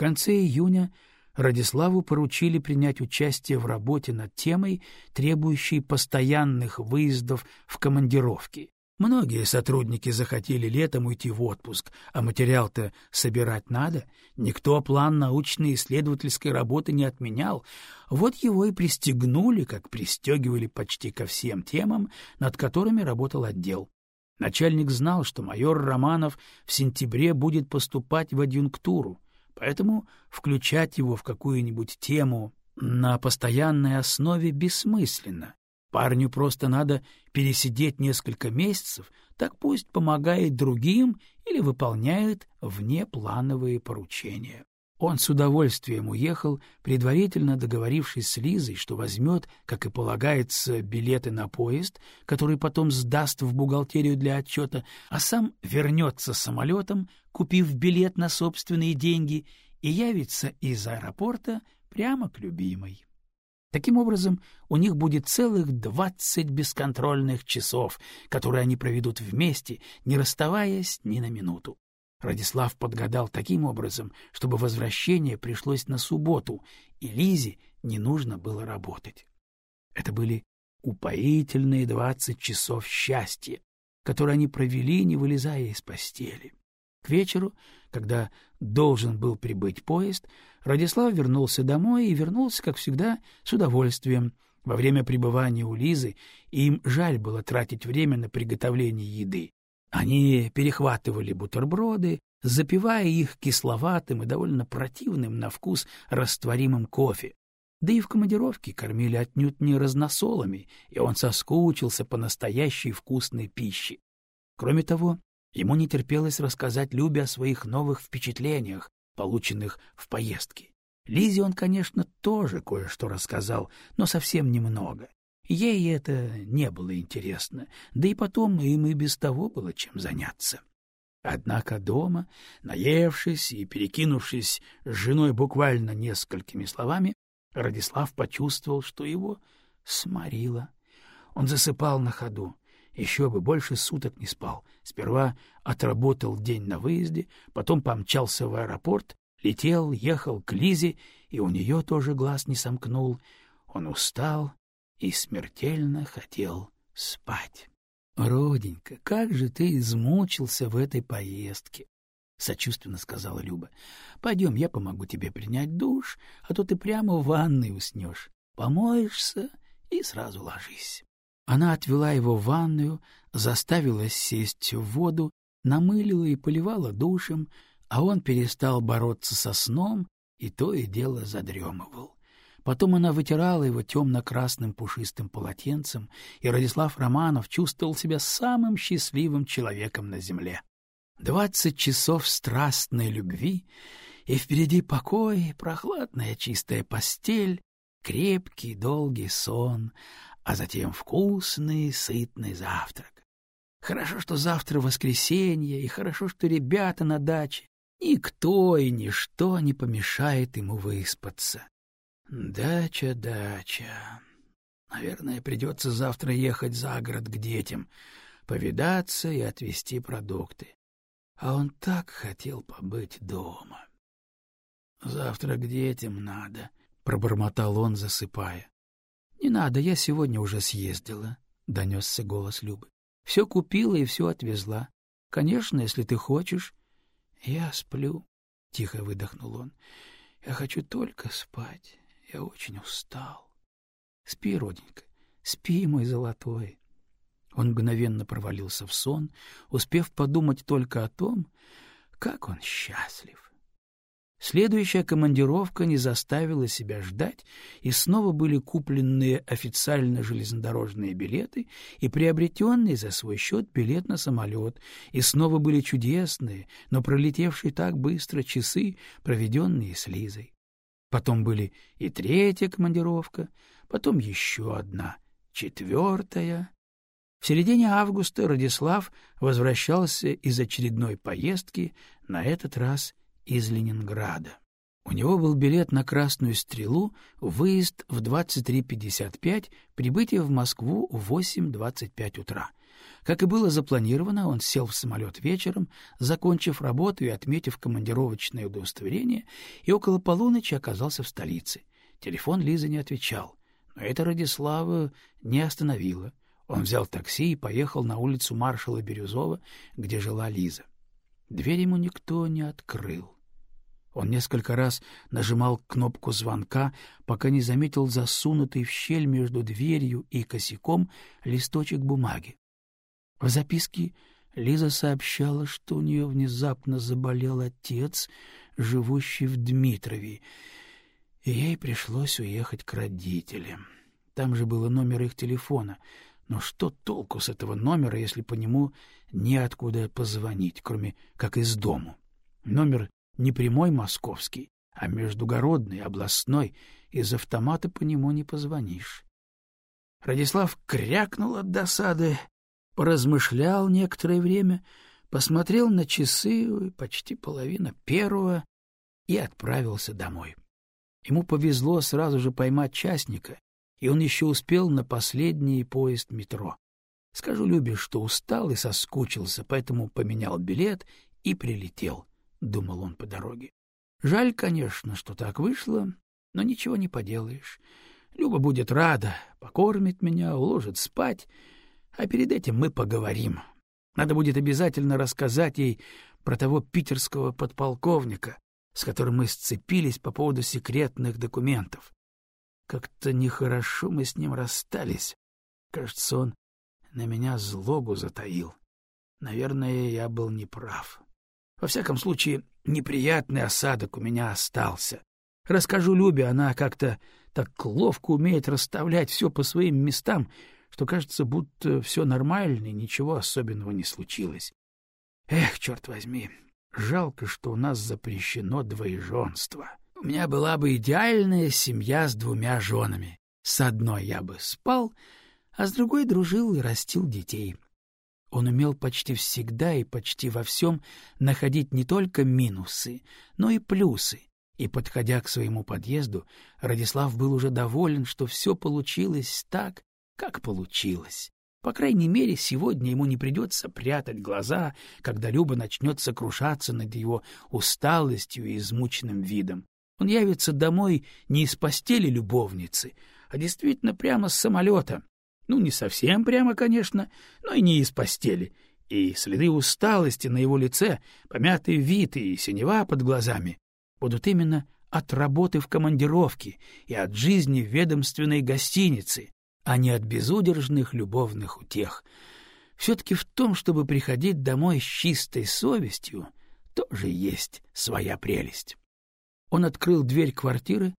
конце июня Радиславу поручили принять участие в работе над темой, требующей постоянных выездов в командировки. Многие сотрудники захотели летом уйти в отпуск, а материал-то собирать надо. Никто план научной исследовательской работы не отменял. Вот его и пристегнули, как пристегивали почти ко всем темам, над которыми работал отдел. Начальник знал, что майор Романов в сентябре будет поступать в адъюнктуру, поэтому включать его в какую-нибудь тему на постоянной основе бессмысленно. Парню просто надо пересидеть несколько месяцев, так пусть помогает другим или выполняет внеплановые поручения. Он с удовольствием уехал, предварительно договорившись с Лизой, что возьмет, как и полагается, билеты на поезд, который потом сдаст в бухгалтерию для отчета, а сам вернется самолетом, купив билет на собственные деньги, и явится из аэропорта прямо к любимой. Таким образом, у них будет целых двадцать бесконтрольных часов, которые они проведут вместе, не расставаясь ни на минуту. Радислав подгадал таким образом, чтобы возвращение пришлось на субботу, и Лизе не нужно было работать. Это были упоительные двадцать часов счастья, которые они провели, не вылезая из постели. К вечеру, когда должен был прибыть поезд, Радислав вернулся домой и вернулся, как всегда, с удовольствием. Во время пребывания у Лизы им жаль было тратить время на приготовление еды. Они перехватывали бутерброды, запивая их кисловатым и довольно противным на вкус растворимым кофе. Да и в командировке кормили отнюдь не разносолами, и он соскучился по настоящей вкусной пище. Кроме того, ему не терпелось рассказать Любе о своих новых впечатлениях, полученных в поездке. Лизе он, конечно, тоже кое-что рассказал, но совсем немного. Ей это не было интересно, да и потом им и без того было чем заняться. Однако дома, наевшись и перекинувшись с женой буквально несколькими словами, Радислав почувствовал, что его сморило. Он засыпал на ходу. Еще бы больше суток не спал. Сперва отработал день на выезде, потом помчался в аэропорт, летел, ехал к Лизе, и у нее тоже глаз не сомкнул. Он устал и смертельно хотел спать. — Роденька, как же ты измучился в этой поездке! — сочувственно сказала Люба. — Пойдем, я помогу тебе принять душ, а то ты прямо в ванной уснешь. Помоешься и сразу ложись. Она отвела его в ванную, заставила сесть в воду, намылила и поливала душем, а он перестал бороться со сном и то и дело задремывал. Потом она вытирала его темно-красным пушистым полотенцем, и Радислав Романов чувствовал себя самым счастливым человеком на земле. Двадцать часов страстной любви, и впереди покой, прохладная чистая постель, крепкий долгий сон, а затем вкусный сытный завтрак. Хорошо, что завтра воскресенье, и хорошо, что ребята на даче. Никто и ничто не помешает ему выспаться. Дача, дача. Наверное, придется завтра ехать за город к детям, повидаться и отвезти продукты. А он так хотел побыть дома. Завтра к детям надо, — пробормотал он, засыпая. — Не надо, я сегодня уже съездила, — донесся голос Любы. — Все купила и все отвезла. Конечно, если ты хочешь. — Я сплю, — тихо выдохнул он. — Я хочу только спать. Я очень устал. Спи, родненько, спи, мой золотой. Он мгновенно провалился в сон, успев подумать только о том, как он счастлив. Следующая командировка не заставила себя ждать, и снова были купленные официально железнодорожные билеты и приобретенный за свой счет билет на самолет, и снова были чудесные, но пролетевшие так быстро часы, проведенные с Лизой. Потом были и третья командировка, потом еще одна, четвертая. В середине августа Радислав возвращался из очередной поездки, на этот раз из Ленинграда. У него был билет на Красную Стрелу, выезд в 23.55, прибытие в Москву в 8.25 утра. Как и было запланировано, он сел в самолет вечером, закончив работу и отметив командировочное удостоверение, и около полуночи оказался в столице. Телефон Лизы не отвечал, но это Радислава не остановило. Он взял такси и поехал на улицу маршала Бирюзова, где жила Лиза. Дверь ему никто не открыл. Он несколько раз нажимал кнопку звонка, пока не заметил засунутый в щель между дверью и косяком листочек бумаги. В записке Лиза сообщала, что у нее внезапно заболел отец, живущий в Дмитрове, и ей пришлось уехать к родителям. Там же был номер их телефона. Но что толку с этого номера, если по нему неоткуда позвонить, кроме как из дому? Номер не прямой московский, а междугородный, областной, из автомата по нему не позвонишь. Радислав крякнул от досады, поразмышлял некоторое время, посмотрел на часы, почти половина первого, и отправился домой. Ему повезло сразу же поймать частника, и он еще успел на последний поезд метро. Скажу Любе, что устал и соскучился, поэтому поменял билет и прилетел. — думал он по дороге. Жаль, конечно, что так вышло, но ничего не поделаешь. Люба будет рада, покормит меня, уложит спать, а перед этим мы поговорим. Надо будет обязательно рассказать ей про того питерского подполковника, с которым мы сцепились по поводу секретных документов. Как-то нехорошо мы с ним расстались. Кажется, он на меня злобу затаил. Наверное, я был неправ. Во всяком случае, неприятный осадок у меня остался. Расскажу Любе, она как-то так ловко умеет расставлять все по своим местам, что кажется, будто все нормально и ничего особенного не случилось. Эх, черт возьми, жалко, что у нас запрещено двоеженство. У меня была бы идеальная семья с двумя женами. С одной я бы спал, а с другой дружил и растил детей. Он умел почти всегда и почти во всем находить не только минусы, но и плюсы, и, подходя к своему подъезду, Радислав был уже доволен, что все получилось так, как получилось. По крайней мере, сегодня ему не придется прятать глаза, когда Люба начнет сокрушаться над его усталостью и измученным видом. Он явится домой не из постели любовницы, а действительно прямо с самолета, ну, не совсем прямо, конечно, но и не из постели. И следы усталости на его лице, помятый вид и синева под глазами будут именно от работы в командировке и от жизни в ведомственной гостинице, а не от безудержных любовных утех. Все-таки в том, чтобы приходить домой с чистой совестью, тоже есть своя прелесть. Он открыл дверь квартиры,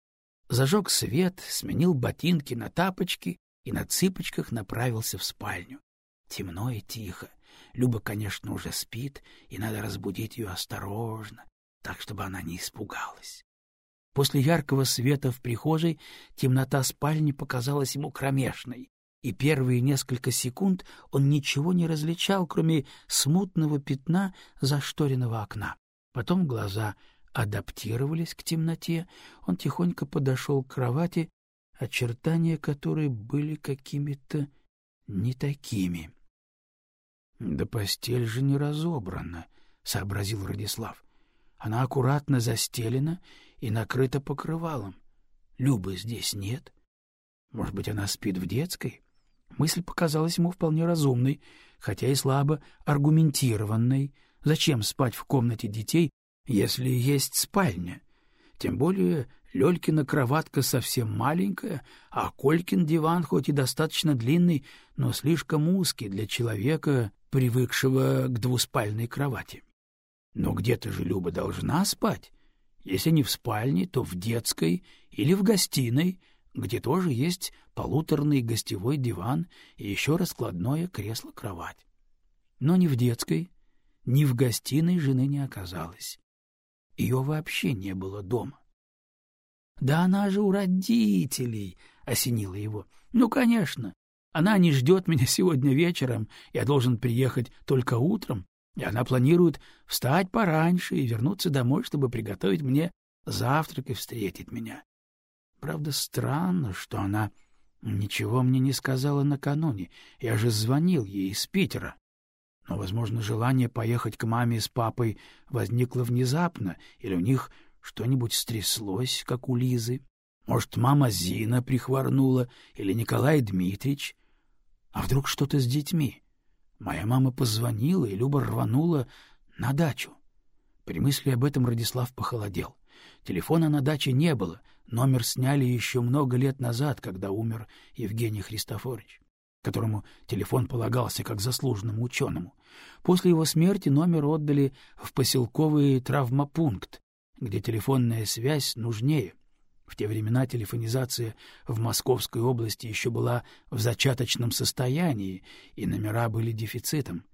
зажег свет, сменил ботинки на тапочки и на цыпочках направился в спальню. Темно и тихо. Люба, конечно, уже спит, и надо разбудить ее осторожно, так, чтобы она не испугалась. После яркого света в прихожей темнота спальни показалась ему кромешной, и первые несколько секунд он ничего не различал, кроме смутного пятна зашторенного окна. Потом глаза адаптировались к темноте, он тихонько подошел к кровати очертания которой были какими-то не такими. — Да постель же не разобрана, — сообразил Радислав. Она аккуратно застелена и накрыта покрывалом. Любы здесь нет. Может быть, она спит в детской? Мысль показалась ему вполне разумной, хотя и слабо аргументированной. Зачем спать в комнате детей, если есть спальня? Тем более Лёлькина кроватка совсем маленькая, а Колькин диван хоть и достаточно длинный, но слишком узкий для человека, привыкшего к двуспальной кровати. Но где-то же Люба должна спать. Если не в спальне, то в детской или в гостиной, где тоже есть полуторный гостевой диван и еще раскладное кресло-кровать. Но ни в детской, ни в гостиной жены не оказалось. Ее вообще не было дома. Да она же у родителей, — осенило его. Ну, конечно. Она не ждет меня сегодня вечером, я должен приехать только утром, и она планирует встать пораньше и вернуться домой, чтобы приготовить мне завтрак и встретить меня. Правда, странно, что она — Ничего мне не сказала накануне. Я же звонил ей из Питера. Но, возможно, желание поехать к маме с папой возникло внезапно, или у них что-нибудь стряслось, как у Лизы. Может, мама Зина прихворнула, или Николай Дмитрич. А вдруг что-то с детьми? Моя мама позвонила, и Люба рванула на дачу. При мысли об этом Радислав похолодел. Телефона на даче не было, номер сняли еще много лет назад, когда умер Евгений Христофорович, которому телефон полагался как заслуженному ученому. После его смерти номер отдали в поселковый травмопункт, где телефонная связь нужнее. В те времена телефонизация в Московской области еще была в зачаточном состоянии, и номера были дефицитом.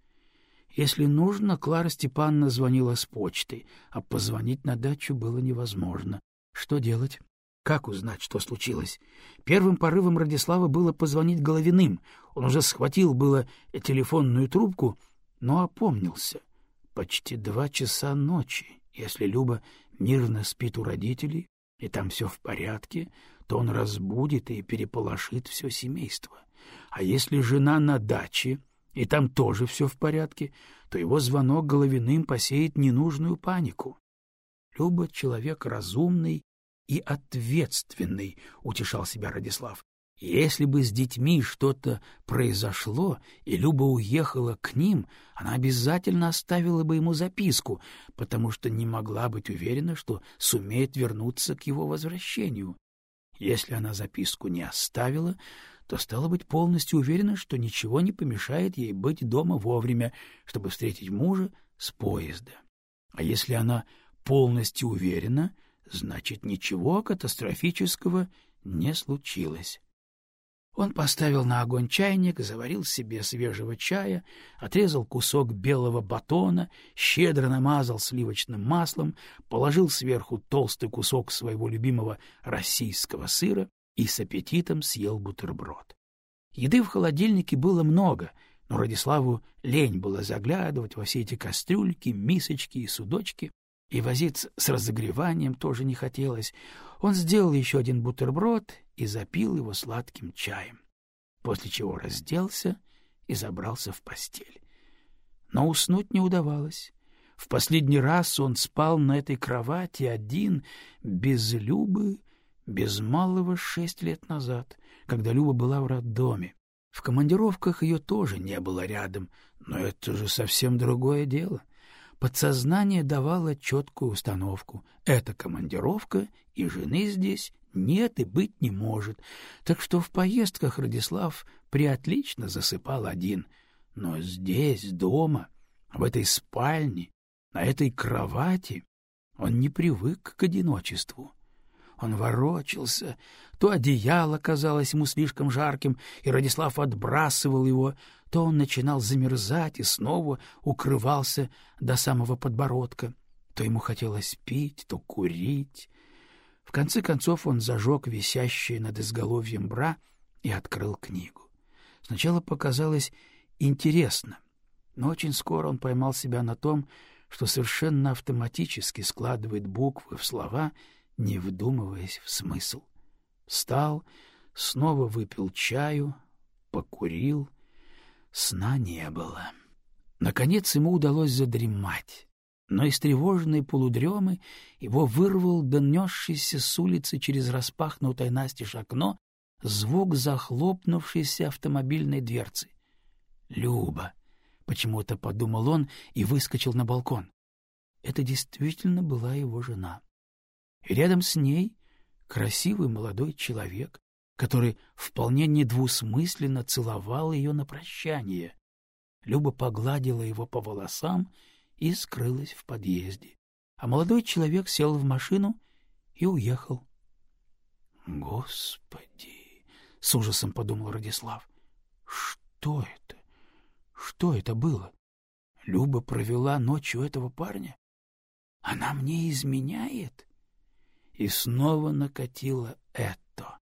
Если нужно, Клара Степановна звонила с почты, а позвонить на дачу было невозможно. Что делать? Как узнать, что случилось? Первым порывом Радислава было позвонить Головиным. Он уже схватил было телефонную трубку, но опомнился. Почти два часа ночи. Если Люба мирно спит у родителей, и там все в порядке, то он разбудит и переполошит все семейство. А если жена на даче, и там тоже все в порядке, то его звонок головиным посеет ненужную панику. Люба — человек разумный и ответственный, — утешал себя Радислав. Если бы с детьми что-то произошло, и Люба уехала к ним, она обязательно оставила бы ему записку, потому что не могла быть уверена, что сумеет вернуться к его возвращению. Если она записку не оставила, то стала быть полностью уверена, что ничего не помешает ей быть дома вовремя, чтобы встретить мужа с поезда. А если она полностью уверена, значит, ничего катастрофического не случилось. Он поставил на огонь чайник, заварил себе свежего чая, отрезал кусок белого батона, щедро намазал сливочным маслом, положил сверху толстый кусок своего любимого российского сыра и с аппетитом съел бутерброд. Еды в холодильнике было много, но Радиславу лень было заглядывать во все эти кастрюльки, мисочки и судочки, и возиться с разогреванием тоже не хотелось. Он сделал еще один бутерброд и запил его сладким чаем, после чего разделся и забрался в постель. Но уснуть не удавалось. В последний раз он спал на этой кровати один, без Любы без малого шесть лет назад, когда Люба была в роддоме. В командировках ее тоже не было рядом, но это же совсем другое дело. Подсознание давало четкую установку. Эта командировка, и жены здесь нет и быть не может. Так что в поездках Радислав приотлично засыпал один. Но здесь, дома, в этой спальне, на этой кровати он не привык к одиночеству. Он ворочался, то одеяло казалось ему слишком жарким, и Радислав отбрасывал его, то он начинал замерзать и снова укрывался до самого подбородка, то ему хотелось пить, то курить. В конце концов он зажег висящее над изголовьем бра и открыл книгу. Сначала показалось интересно, но очень скоро он поймал себя на том, что совершенно автоматически складывает буквы в слова — не вдумываясь в смысл. Встал, снова выпил чаю, покурил. Сна не было. Наконец ему удалось задремать, но из тревожной полудремы его вырвал донесшийся с улицы через распахнутое настежь окно звук захлопнувшейся автомобильной дверцы. «Люба!» — почему-то подумал он и выскочил на балкон. Это действительно была его жена. И рядом с ней красивый молодой человек, который вполне недвусмысленно целовал ее на прощание. Люба погладила его по волосам и скрылась в подъезде. А молодой человек сел в машину и уехал. «Господи!» — с ужасом подумал Радислав. «Что это? Что это было? Люба провела ночь у этого парня? Она мне изменяет?» и снова накатило это.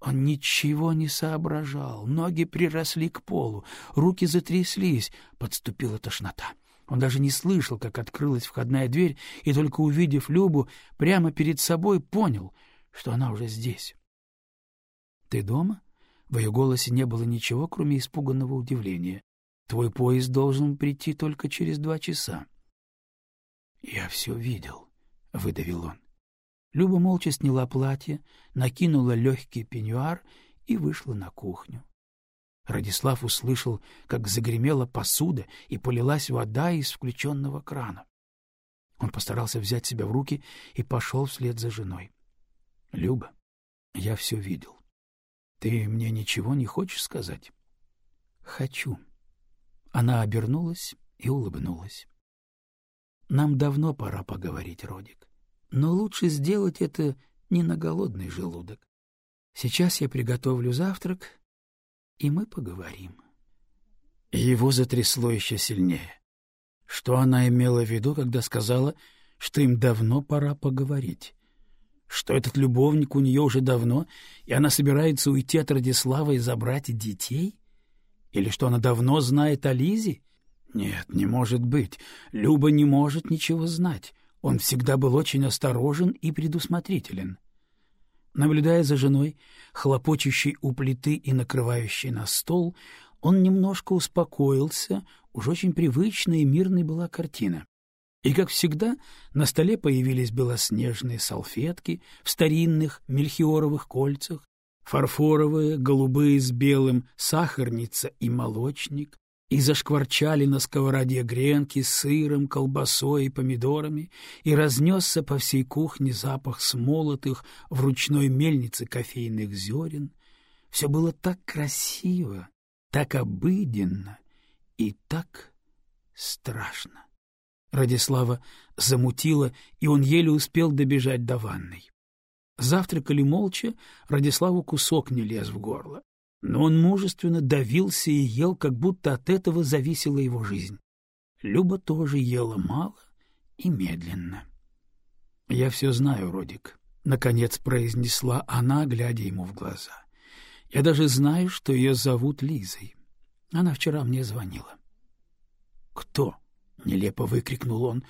Он ничего не соображал, ноги приросли к полу, руки затряслись, подступила тошнота. Он даже не слышал, как открылась входная дверь, и только увидев Любу прямо перед собой, понял, что она уже здесь. — Ты дома? В ее голосе не было ничего, кроме испуганного удивления. Твой поезд должен прийти только через два часа. — Я все видел, — выдавил он. Люба молча сняла платье, накинула легкий пеньюар и вышла на кухню. Радислав услышал, как загремела посуда и полилась вода из включенного крана. Он постарался взять себя в руки и пошел вслед за женой. — Люба, я все видел. Ты мне ничего не хочешь сказать? — Хочу. Она обернулась и улыбнулась. — Нам давно пора поговорить, Родик. Но лучше сделать это не на голодный желудок. Сейчас я приготовлю завтрак, и мы поговорим. Его затрясло еще сильнее. Что она имела в виду, когда сказала, что им давно пора поговорить? Что этот любовник у нее уже давно, и она собирается уйти от Радислава и забрать детей? Или что она давно знает о Лизе? Нет, не может быть. Люба не может ничего знать. Он всегда был очень осторожен и предусмотрителен. Наблюдая за женой, хлопочущей у плиты и накрывающей на стол, он немножко успокоился, уж очень привычная и мирной была картина. И, как всегда, на столе появились белоснежные салфетки в старинных мельхиоровых кольцах, фарфоровые, голубые с белым, сахарница и молочник, и зашкварчали на сковороде гренки с сыром, колбасой и помидорами, и разнесся по всей кухне запах смолотых в ручной мельнице кофейных зерен. Все было так красиво, так обыденно и так страшно. Радислава замутила, и он еле успел добежать до ванной. Завтракали молча, Радиславу кусок не лез в горло но он мужественно давился и ел, как будто от этого зависела его жизнь. Люба тоже ела мало и медленно. — Я все знаю, Родик, — наконец произнесла она, глядя ему в глаза. — Я даже знаю, что ее зовут Лизой. Она вчера мне звонила. — Кто? — нелепо выкрикнул он,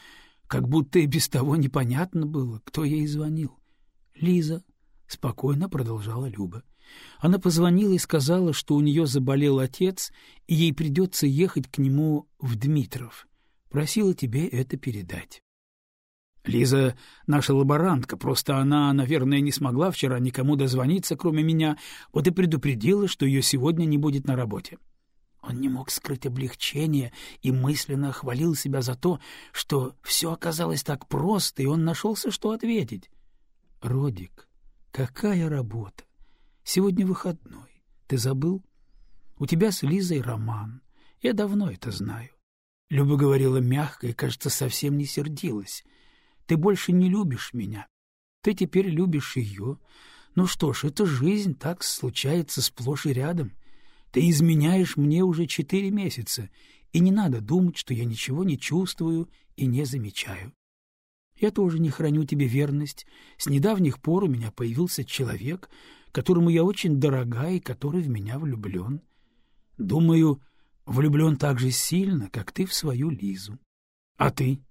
как будто и без того непонятно было, кто ей звонил. — Лиза, — спокойно продолжала Люба. — она позвонила и сказала, что у нее заболел отец, и ей придется ехать к нему в Дмитров. Просила тебе это передать. Лиза наша лаборантка, просто она, наверное, не смогла вчера никому дозвониться, кроме меня, вот и предупредила, что ее сегодня не будет на работе. Он не мог скрыть облегчение и мысленно хвалил себя за то, что все оказалось так просто, и он нашелся, что ответить. — Родик, какая работа! Сегодня выходной. Ты забыл? У тебя с Лизой роман. Я давно это знаю. Люба говорила мягко и, кажется, совсем не сердилась. Ты больше не любишь меня. Ты теперь любишь ее. Ну что ж, это жизнь, так случается сплошь и рядом. Ты изменяешь мне уже четыре месяца, и не надо думать, что я ничего не чувствую и не замечаю. Я тоже не храню тебе верность. С недавних пор у меня появился человек, которому я очень дорога и который в меня влюблен. Думаю, влюблен так же сильно, как ты в свою Лизу. А ты?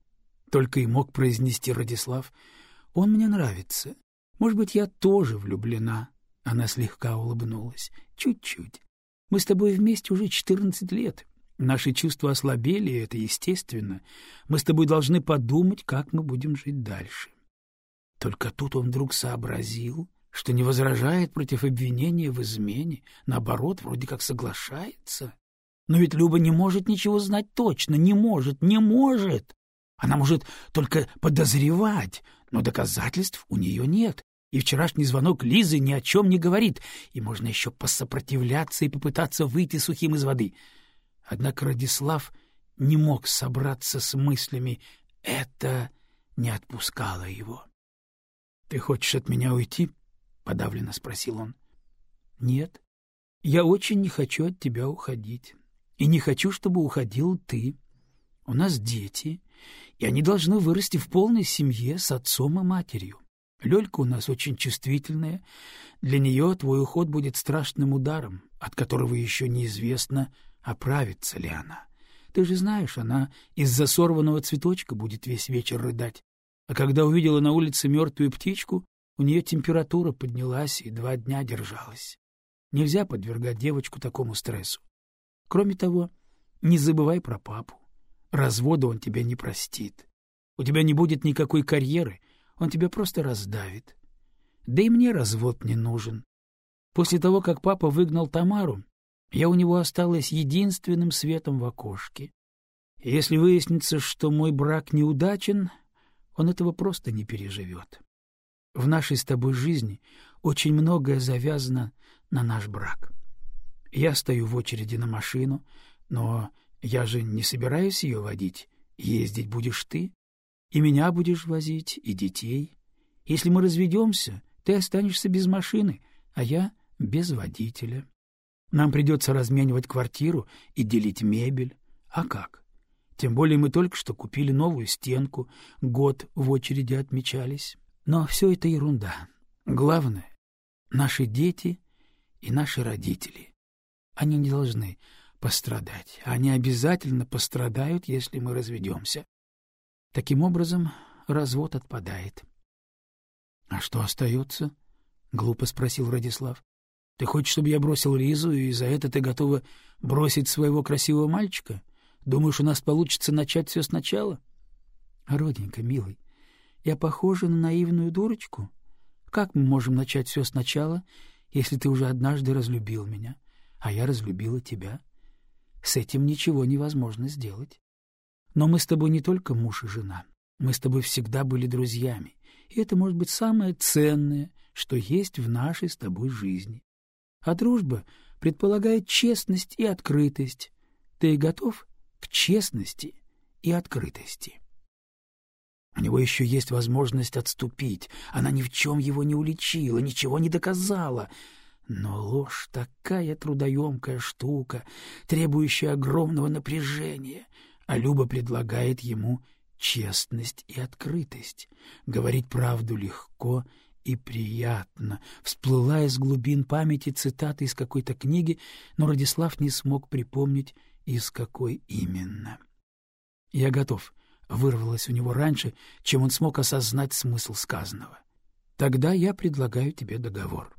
Только и мог произнести Радислав. Он мне нравится. Может быть, я тоже влюблена. Она слегка улыбнулась. Чуть-чуть. Мы с тобой вместе уже четырнадцать лет. Наши чувства ослабели, и это естественно. Мы с тобой должны подумать, как мы будем жить дальше. Только тут он вдруг сообразил, что не возражает против обвинения в измене, наоборот, вроде как соглашается. Но ведь Люба не может ничего знать точно, не может, не может. Она может только подозревать, но доказательств у нее нет. И вчерашний звонок Лизы ни о чем не говорит, и можно еще посопротивляться и попытаться выйти сухим из воды. Однако Радислав не мог собраться с мыслями. Это не отпускало его. — Ты хочешь от меня уйти? Подавленно спросил он. Нет. Я очень не хочу от тебя уходить. И не хочу, чтобы уходил ты. У нас дети, и они должны вырасти в полной семье с отцом и матерью. Лёлька у нас очень чувствительная. Для нее твой уход будет страшным ударом, от которого еще неизвестно, оправится ли она. Ты же знаешь, она из-за сорванного цветочка будет весь вечер рыдать. А когда увидела на улице мертвую птичку, у нее температура поднялась и два дня держалась. Нельзя подвергать девочку такому стрессу. Кроме того, не забывай про папу. Развода он тебя не простит. У тебя не будет никакой карьеры, он тебя просто раздавит. Да и мне развод не нужен. После того, как папа выгнал Тамару, я у него осталась единственным светом в окошке. Если выяснится, что мой брак неудачен, он этого просто не переживет. В нашей с тобой жизни очень многое завязано на наш брак. Я стою в очереди на машину, но я же не собираюсь ее водить. Ездить будешь ты, и меня будешь возить, и детей. Если мы разведемся, ты останешься без машины, а я без водителя. Нам придется разменивать квартиру и делить мебель. А как? Тем более мы только что купили новую стенку, год в очереди отмечались. Но все это ерунда. Главное — наши дети и наши родители. Они не должны пострадать. Они обязательно пострадают, если мы разведемся. Таким образом, развод отпадает. — А что остается? — глупо спросил Радислав. — Ты хочешь, чтобы я бросил Лизу, и за это ты готова бросить своего красивого мальчика? Думаешь, у нас получится начать все сначала? — Роденька, милый, я похожа на наивную дурочку? Как мы можем начать все сначала, если ты уже однажды разлюбил меня, а я разлюбила тебя? С этим ничего невозможно сделать. Но мы с тобой не только муж и жена. Мы с тобой всегда были друзьями, и это может быть самое ценное, что есть в нашей с тобой жизни. А дружба предполагает честность и открытость. Ты готов к честности и открытости? У него еще есть возможность отступить. Она ни в чем его не уличила, ничего не доказала. Но ложь — такая трудоемкая штука, требующая огромного напряжения, а Люба предлагает ему честность и открытость. Говорить правду легко и приятно. Всплыла из глубин памяти цитата из какой-то книги, но Радислав не смог припомнить, из какой именно. «Я готов», вырвалось у него раньше, чем он смог осознать смысл сказанного. Тогда я предлагаю тебе договор.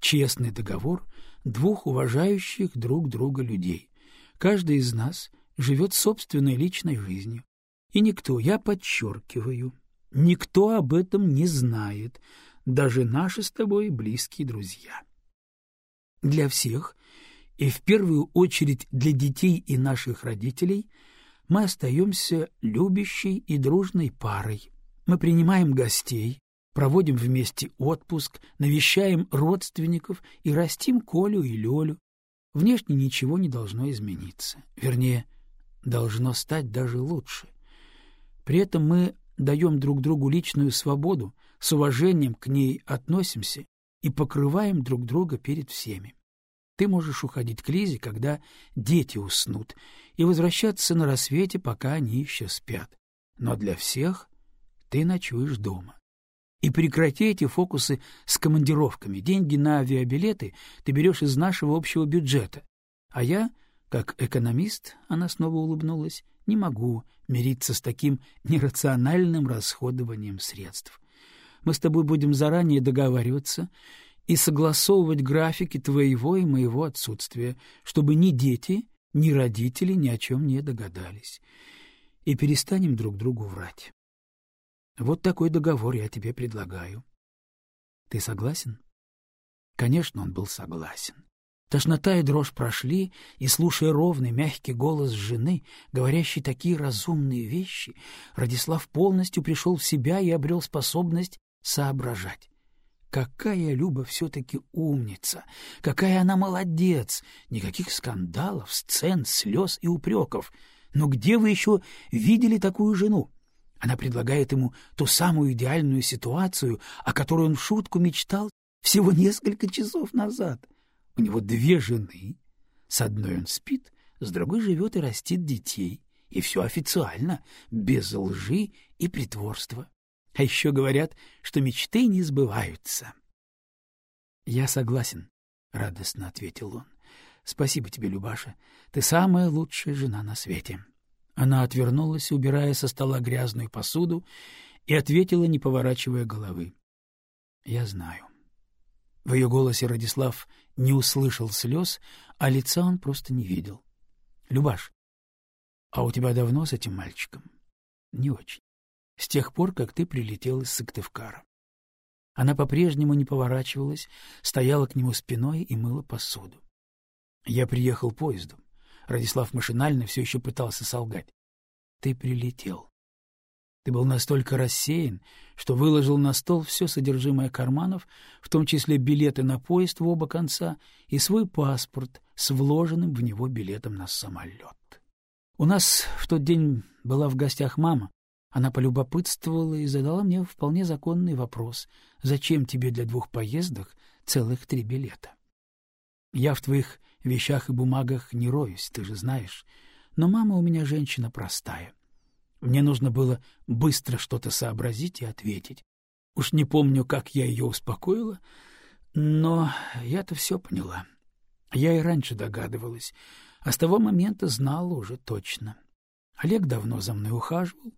Честный договор двух уважающих друг друга людей. Каждый из нас живет собственной личной жизнью. И никто, я подчеркиваю, никто об этом не знает, даже наши с тобой близкие друзья. Для всех, и в первую очередь для детей и наших родителей — мы остаемся любящей и дружной парой. Мы принимаем гостей, проводим вместе отпуск, навещаем родственников и растим Колю и Лёлю. Внешне ничего не должно измениться. Вернее, должно стать даже лучше. При этом мы даем друг другу личную свободу, с уважением к ней относимся и покрываем друг друга перед всеми. Ты можешь уходить к Лизе, когда дети уснут, и возвращаться на рассвете, пока они еще спят. Но для всех ты ночуешь дома. И прекрати эти фокусы с командировками. Деньги на авиабилеты ты берешь из нашего общего бюджета. А я, как экономист, она снова улыбнулась, не могу мириться с таким нерациональным расходованием средств. Мы с тобой будем заранее договариваться и согласовывать графики твоего и моего отсутствия, чтобы ни дети, ни родители ни о чем не догадались. И перестанем друг другу врать. Вот такой договор я тебе предлагаю. Ты согласен? Конечно, он был согласен. Тошнота и дрожь прошли, и, слушая ровный, мягкий голос жены, говорящий такие разумные вещи, Радислав полностью пришел в себя и обрел способность соображать. Какая Люба все-таки умница! Какая она молодец! Никаких скандалов, сцен, слез и упреков. Но где вы еще видели такую жену? Она предлагает ему ту самую идеальную ситуацию, о которой он в шутку мечтал всего несколько часов назад. У него две жены. С одной он спит, с другой живет и растит детей. И все официально, без лжи и притворства. А еще говорят, что мечты не сбываются. — Я согласен, — радостно ответил он. — Спасибо тебе, Любаша. Ты самая лучшая жена на свете. Она отвернулась, убирая со стола грязную посуду, и ответила, не поворачивая головы. — Я знаю. В ее голосе Радислав не услышал слез, а лица он просто не видел. — Любаш, а у тебя давно с этим мальчиком? — Не очень. С тех пор, как ты прилетел из Сыктывкара. Она по-прежнему не поворачивалась, стояла к нему спиной и мыла посуду. Я приехал поездом. Радислав машинально все еще пытался солгать. Ты прилетел. Ты был настолько рассеян, что выложил на стол все содержимое карманов, в том числе билеты на поезд в оба конца и свой паспорт с вложенным в него билетом на самолет. У нас в тот день была в гостях мама. Она полюбопытствовала и задала мне вполне законный вопрос. «Зачем тебе для двух поездок целых три билета?» «Я в твоих вещах и бумагах не роюсь, ты же знаешь. Но мама у меня женщина простая. Мне нужно было быстро что-то сообразить и ответить. Уж не помню, как я ее успокоила, но я-то все поняла. Я и раньше догадывалась, а с того момента знала уже точно. Олег давно за мной ухаживал,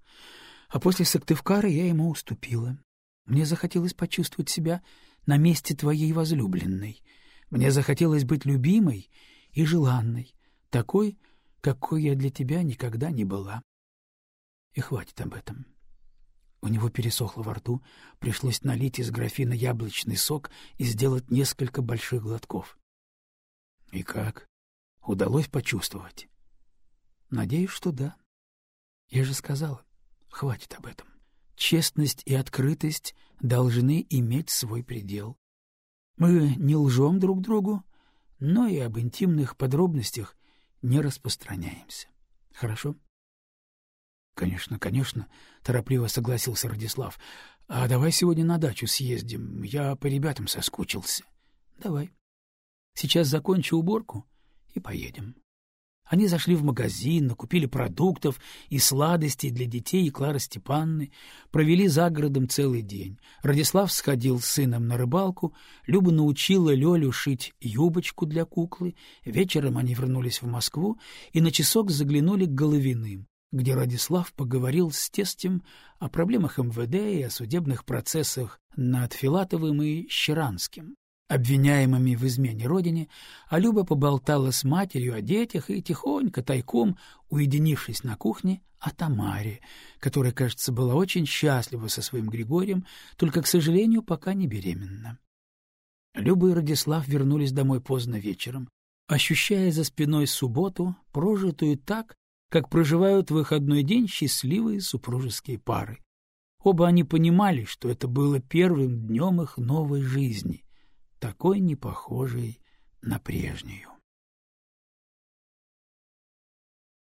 а после Сыктывкара я ему уступила. Мне захотелось почувствовать себя на месте твоей возлюбленной. Мне захотелось быть любимой и желанной, такой, какой я для тебя никогда не была. И хватит об этом. У него пересохло во рту, пришлось налить из графина яблочный сок и сделать несколько больших глотков. И как? Удалось почувствовать? Надеюсь, что да. Я же сказала, хватит об этом. Честность и открытость должны иметь свой предел. Мы не лжем друг другу, но и об интимных подробностях не распространяемся. Хорошо? — Конечно, конечно, торопливо согласился Радислав. А давай сегодня на дачу съездим. Я по ребятам соскучился. Давай. Сейчас закончу уборку и поедем. Они зашли в магазин, накупили продуктов и сладостей для детей и Клары Степанны, провели за городом целый день. Радислав сходил с сыном на рыбалку, Люба научила Лёлю шить юбочку для куклы, вечером они вернулись в Москву и на часок заглянули к Головиным где Радислав поговорил с тестем о проблемах МВД и о судебных процессах над Филатовым и Щеранским, обвиняемыми в измене родине, а Люба поболтала с матерью о детях и тихонько, тайком, уединившись на кухне, о Тамаре, которая, кажется, была очень счастлива со своим Григорием, только, к сожалению, пока не беременна. Люба и Радислав вернулись домой поздно вечером, ощущая за спиной субботу, прожитую так, как проживают выходной день счастливые супружеские пары. Оба они понимали, что это было первым днем их новой жизни, такой непохожей на прежнюю.